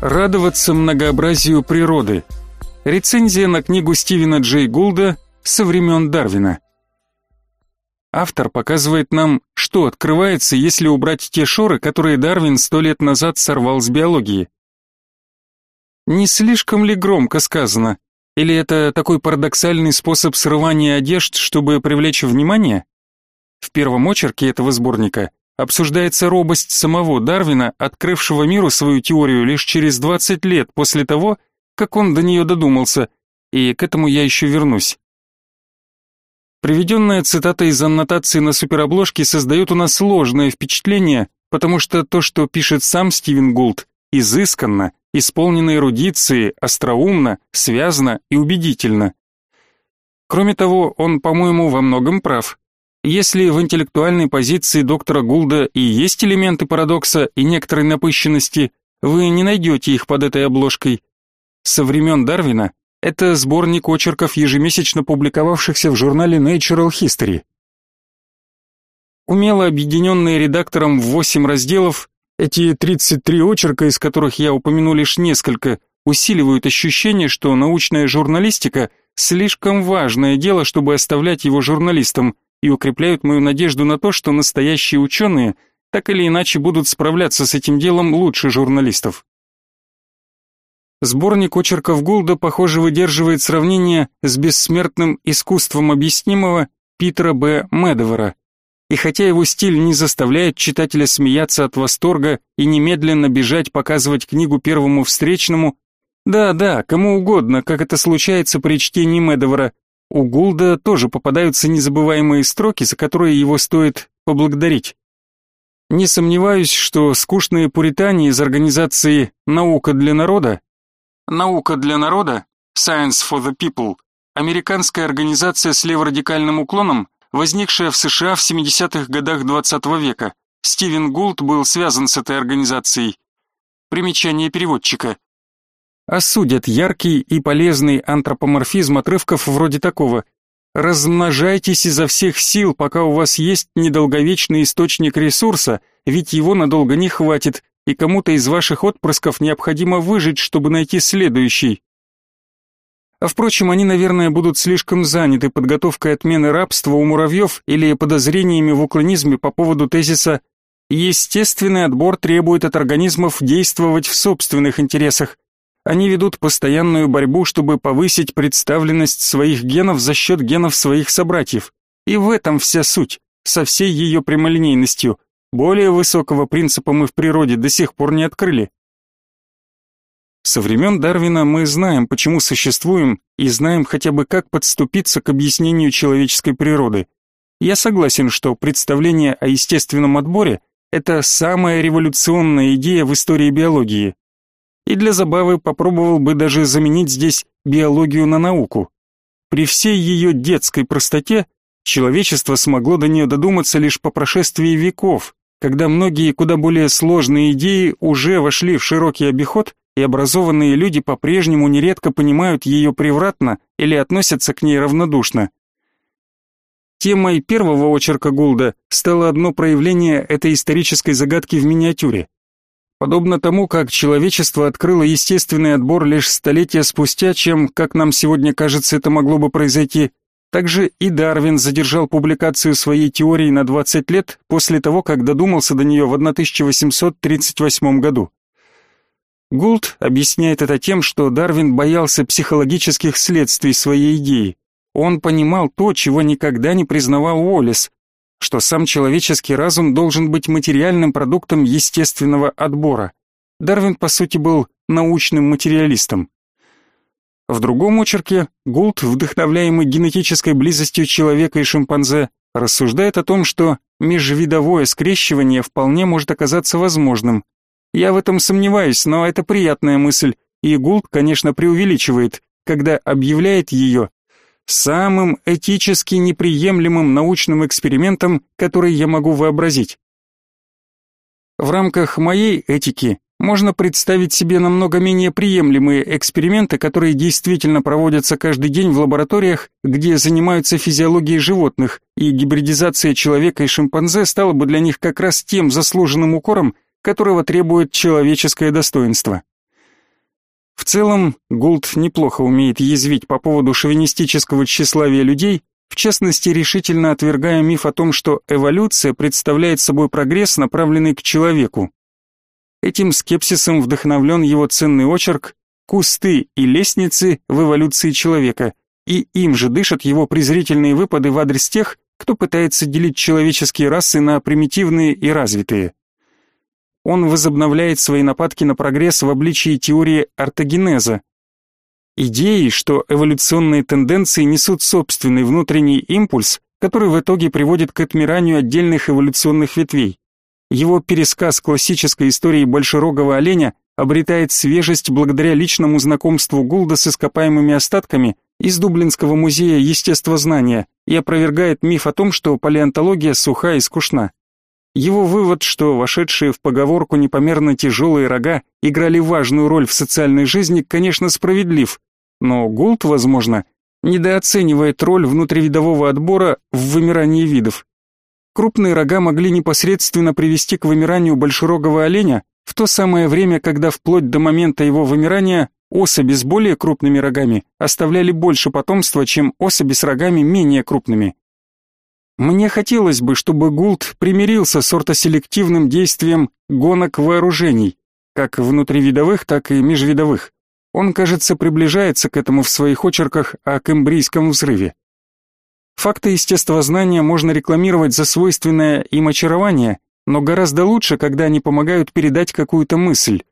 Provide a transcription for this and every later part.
Радоваться многообразию природы. Рецензия на книгу Стивена Джей Гулда «Со времен Дарвина». Автор показывает нам, что открывается, если убрать те шоры, которые Дарвин сто лет назад сорвал с биологии. Не слишком ли громко сказано? Или это такой парадоксальный способ срывания одежд, чтобы привлечь внимание? В первом очерке этого сборника обсуждается робость самого Дарвина, открывшего миру свою теорию лишь через 20 лет после того, как он до нее додумался, и к этому я еще вернусь. Приведенная цитата из аннотации на суперобложке создает у нас сложное впечатление, потому что то, что пишет сам Стивен Гулд, изысканно, исполнено эрудиции, остроумно, связно и убедительно. Кроме того, он, по-моему, во многом прав. Если в интеллектуальной позиции доктора Гулда и есть элементы парадокса и некоторой напыщенности, вы не найдете их под этой обложкой. Со времен Дарвина это сборник очерков, ежемесячно публиковавшихся в журнале Natural History. Умело объединенные редактором в 8 разделов, эти 33 очерка, из которых я упомяну лишь несколько, усиливают ощущение, что научная журналистика слишком важное дело, чтобы оставлять его журналистам – и укрепляют мою надежду на то, что настоящие ученые так или иначе будут справляться с этим делом лучше журналистов. Сборник очерков Гулда, похоже, выдерживает сравнение с бессмертным искусством объяснимого Питера Б. Медовера. И хотя его стиль не заставляет читателя смеяться от восторга и немедленно бежать показывать книгу первому встречному, да-да, кому угодно, как это случается при чтении Медовера, у Гулда тоже попадаются незабываемые строки, за которые его стоит поблагодарить. Не сомневаюсь, что скучные пуритане из организации «Наука для народа» «Наука для народа» Science for the People американская организация с леворадикальным уклоном, возникшая в США в 70-х годах XX -го века. Стивен Гулд был связан с этой организацией. Примечание переводчика осудят яркий и полезный антропоморфизм отрывков вроде такого «Размножайтесь изо всех сил, пока у вас есть недолговечный источник ресурса, ведь его надолго не хватит, и кому-то из ваших отпрысков необходимо выжить, чтобы найти следующий». А впрочем, они, наверное, будут слишком заняты подготовкой отмены рабства у муравьев или подозрениями в уклонизме по поводу тезиса «Естественный отбор требует от организмов действовать в собственных интересах», они ведут постоянную борьбу, чтобы повысить представленность своих генов за счет генов своих собратьев. И в этом вся суть, со всей ее прямолинейностью. Более высокого принципа мы в природе до сих пор не открыли. Со времен Дарвина мы знаем, почему существуем, и знаем хотя бы как подступиться к объяснению человеческой природы. Я согласен, что представление о естественном отборе – это самая революционная идея в истории биологии и для забавы попробовал бы даже заменить здесь биологию на науку. При всей ее детской простоте человечество смогло до нее додуматься лишь по прошествии веков, когда многие куда более сложные идеи уже вошли в широкий обиход, и образованные люди по-прежнему нередко понимают ее превратно или относятся к ней равнодушно. Темой первого очерка Гулда стало одно проявление этой исторической загадки в миниатюре. Подобно тому, как человечество открыло естественный отбор лишь столетия спустя, чем, как нам сегодня кажется, это могло бы произойти, также и Дарвин задержал публикацию своей теории на 20 лет после того, как додумался до нее в 1838 году. Гулд объясняет это тем, что Дарвин боялся психологических следствий своей идеи. Он понимал то, чего никогда не признавал Уоллес, что сам человеческий разум должен быть материальным продуктом естественного отбора. Дарвин, по сути, был научным материалистом. В другом очерке Гулд, вдохновляемый генетической близостью человека и шимпанзе, рассуждает о том, что межвидовое скрещивание вполне может оказаться возможным. Я в этом сомневаюсь, но это приятная мысль, и Гулд, конечно, преувеличивает, когда объявляет ее самым этически неприемлемым научным экспериментом, который я могу вообразить. В рамках моей этики можно представить себе намного менее приемлемые эксперименты, которые действительно проводятся каждый день в лабораториях, где занимаются физиологией животных, и гибридизация человека и шимпанзе стала бы для них как раз тем заслуженным укором, которого требует человеческое достоинство. В целом, Гулд неплохо умеет язвить по поводу шовинистического тщеславия людей, в частности, решительно отвергая миф о том, что эволюция представляет собой прогресс, направленный к человеку. Этим скепсисом вдохновлен его ценный очерк «Кусты и лестницы в эволюции человека», и им же дышат его презрительные выпады в адрес тех, кто пытается делить человеческие расы на примитивные и развитые. Он возобновляет свои нападки на прогресс в обличии теории ортогенеза, идеи, что эволюционные тенденции несут собственный внутренний импульс, который в итоге приводит к отмиранию отдельных эволюционных ветвей. Его пересказ классической истории большерогого оленя обретает свежесть благодаря личному знакомству Гулда с ископаемыми остатками из Дублинского музея естествознания и опровергает миф о том, что палеонтология суха и скучна. Его вывод, что вошедшие в поговорку непомерно тяжелые рога играли важную роль в социальной жизни, конечно, справедлив, но Гулд, возможно, недооценивает роль внутривидового отбора в вымирании видов. Крупные рога могли непосредственно привести к вымиранию большерогого оленя в то самое время, когда вплоть до момента его вымирания особи с более крупными рогами оставляли больше потомства, чем особи с рогами менее крупными. Мне хотелось бы, чтобы Гулд примирился с ортоселективным действием гонок вооружений, как внутривидовых, так и межвидовых. Он, кажется, приближается к этому в своих очерках о Кембрийском взрыве. Факты естествознания можно рекламировать за свойственное им очарование, но гораздо лучше, когда они помогают передать какую-то мысль.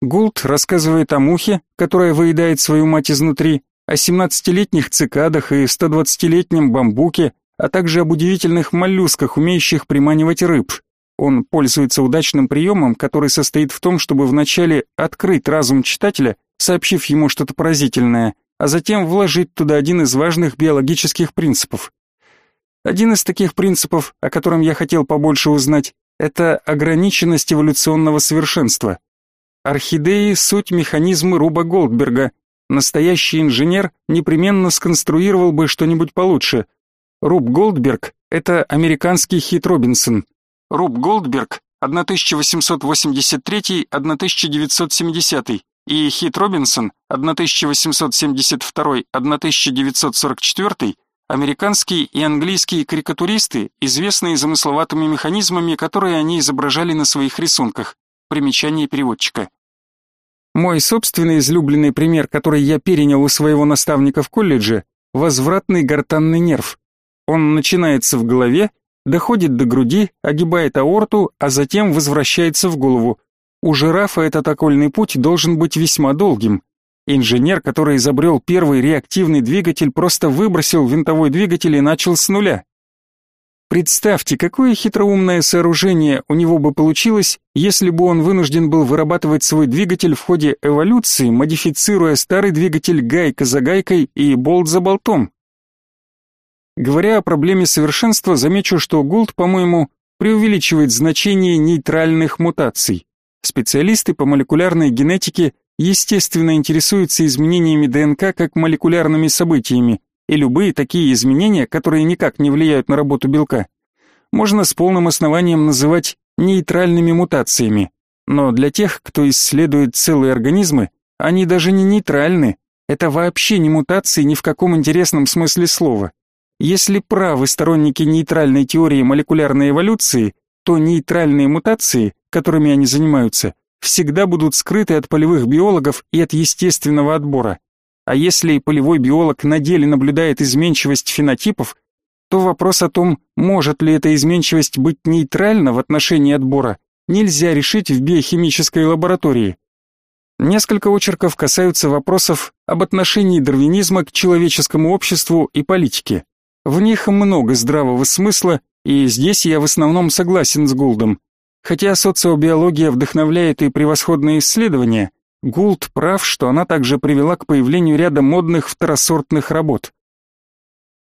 Гулд рассказывает о мухе, которая выедает свою мать изнутри, о 17-летних цикадах и 120-летнем бамбуке, а также об удивительных моллюсках, умеющих приманивать рыб. Он пользуется удачным приемом, который состоит в том, чтобы вначале открыть разум читателя, сообщив ему что-то поразительное, а затем вложить туда один из важных биологических принципов. Один из таких принципов, о котором я хотел побольше узнать, это ограниченность эволюционного совершенства. Орхидеи — суть механизмы Руба Голдберга. Настоящий инженер непременно сконструировал бы что-нибудь получше. Руб Голдберг — это американский Хит Робинсон. Руб Голдберг 1883-1970 и Хит Робинсон 1872-1944 американские и английские карикатуристы, известные замысловатыми механизмами, которые они изображали на своих рисунках. Примечание переводчика. Мой собственный излюбленный пример, который я перенял у своего наставника в колледже, возвратный гортанный нерв. Он начинается в голове, доходит до груди, огибает аорту, а затем возвращается в голову. У жирафа этот окольный путь должен быть весьма долгим. Инженер, который изобрел первый реактивный двигатель, просто выбросил винтовой двигатель и начал с нуля. Представьте, какое хитроумное сооружение у него бы получилось, если бы он вынужден был вырабатывать свой двигатель в ходе эволюции, модифицируя старый двигатель гайка за гайкой и болт за болтом. Говоря о проблеме совершенства, замечу, что Гулд, по-моему, преувеличивает значение нейтральных мутаций. Специалисты по молекулярной генетике естественно интересуются изменениями ДНК как молекулярными событиями, и любые такие изменения, которые никак не влияют на работу белка, можно с полным основанием называть нейтральными мутациями. Но для тех, кто исследует целые организмы, они даже не нейтральны. Это вообще не мутации ни в каком интересном смысле слова. Если правы сторонники нейтральной теории молекулярной эволюции, то нейтральные мутации которыми они занимаются, всегда будут скрыты от полевых биологов и от естественного отбора. А если полевой биолог на деле наблюдает изменчивость фенотипов, то вопрос о том, может ли эта изменчивость быть нейтральна в отношении отбора, нельзя решить в биохимической лаборатории. Несколько очерков касаются вопросов об отношении дарвинизма к человеческому обществу и политике. В них много здравого смысла, и здесь я в основном согласен с Гулдом. Хотя социобиология вдохновляет и превосходные исследования, Гулд прав, что она также привела к появлению ряда модных второсортных работ.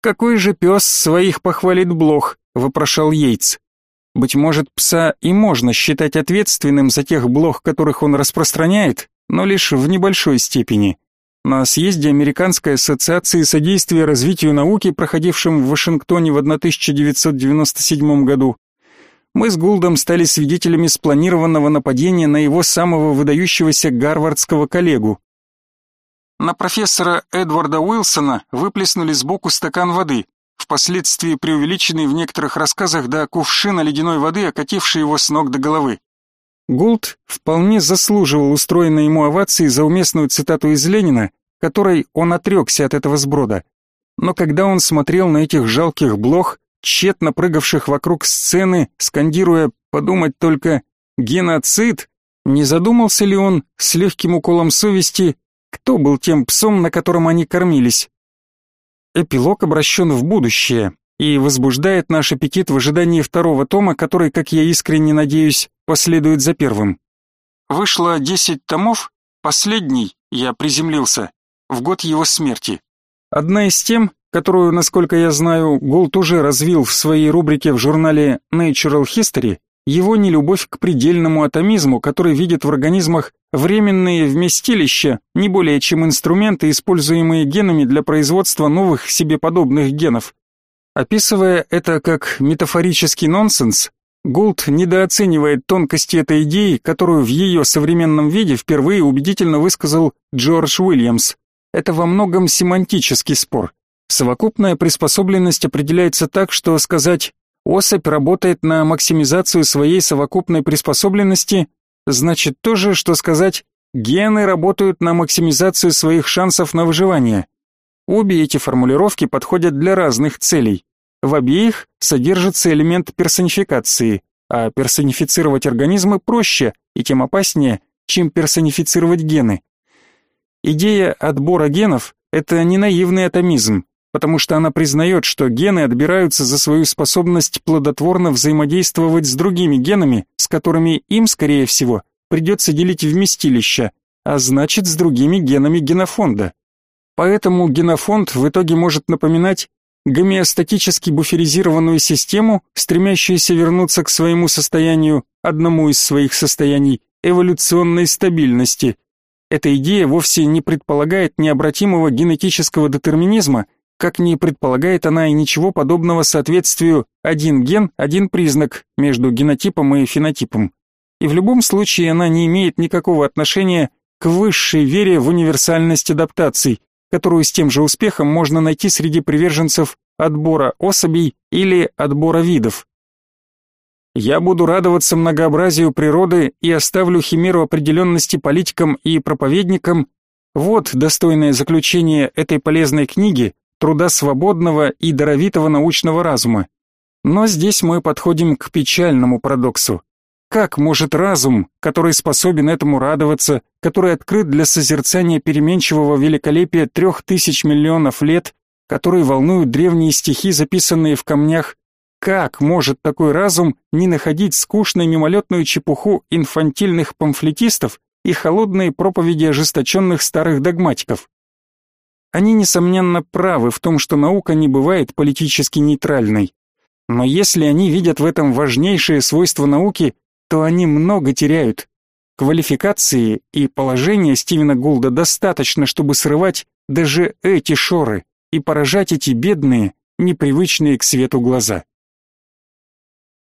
«Какой же пес своих похвалит блох?» — вопрошал Йейтс. Быть может, пса и можно считать ответственным за тех блох, которых он распространяет, но лишь в небольшой степени. На съезде Американской ассоциации содействия развитию науки, проходившем в Вашингтоне в 1997 году, мы с Гулдом стали свидетелями спланированного нападения на его самого выдающегося гарвардского коллегу. На профессора Эдварда Уилсона выплеснули сбоку стакан воды, впоследствии преувеличенный в некоторых рассказах до кувшина ледяной воды, окативший его с ног до головы. Гулд вполне заслуживал устроенной ему овации за уместную цитату из Ленина, которой он отрекся от этого сброда. Но когда он смотрел на этих жалких блох, тщетно прыгавших вокруг сцены, скандируя «подумать только геноцид», не задумался ли он с легким уколом совести, кто был тем псом, на котором они кормились? Эпилог обращен в будущее и возбуждает наш аппетит в ожидании второго тома, который, как я искренне надеюсь, последует за первым. Вышло десять томов, последний, я приземлился, в год его смерти. Одна из тем, которую, насколько я знаю, Голд уже развил в своей рубрике в журнале Natural History, его нелюбовь к предельному атомизму, который видит в организмах временные вместилища, не более чем инструменты, используемые генами для производства новых себе подобных генов. Описывая это как метафорический нонсенс, Голд недооценивает тонкости этой идеи, которую в ее современном виде впервые убедительно высказал Джордж Уильямс. Это во многом семантический спор. Совокупная приспособленность определяется так, что сказать «особь работает на максимизацию своей совокупной приспособленности» значит то же, что сказать «гены работают на максимизацию своих шансов на выживание». Обе эти формулировки подходят для разных целей. В обеих содержится элемент персонификации, а персонифицировать организмы проще и тем опаснее, чем персонифицировать гены. Идея отбора генов – это не наивный атомизм, потому что она признает, что гены отбираются за свою способность плодотворно взаимодействовать с другими генами, с которыми им, скорее всего, придется делить вместилища, а значит с другими генами генофонда. Поэтому генофонд в итоге может напоминать гомеостатически буферизированную систему, стремящуюся вернуться к своему состоянию, одному из своих состояний, эволюционной стабильности. Эта идея вовсе не предполагает необратимого генетического детерминизма, как не предполагает она и ничего подобного соответствию один ген, один признак между генотипом и фенотипом. И в любом случае она не имеет никакого отношения к высшей вере в универсальность адаптаций, которую с тем же успехом можно найти среди приверженцев отбора особей или отбора видов. Я буду радоваться многообразию природы и оставлю химеру определенности политикам и проповедникам. Вот достойное заключение этой полезной книги, труда свободного и даровитого научного разума. Но здесь мы подходим к печальному парадоксу. Как может разум, который способен этому радоваться, который открыт для созерцания переменчивого великолепия трех тысяч миллионов лет, который волнуют древние стихи, записанные в камнях, как может такой разум не находить скучной мимолетную чепуху инфантильных памфлетистов и холодные проповеди ожесточенных старых догматиков? Они, несомненно, правы в том, что наука не бывает политически нейтральной. Но если они видят в этом важнейшее свойство науки, то они много теряют. Квалификации и положения Стивена Гулда достаточно, чтобы срывать даже эти шоры и поражать эти бедные, непривычные к свету глаза.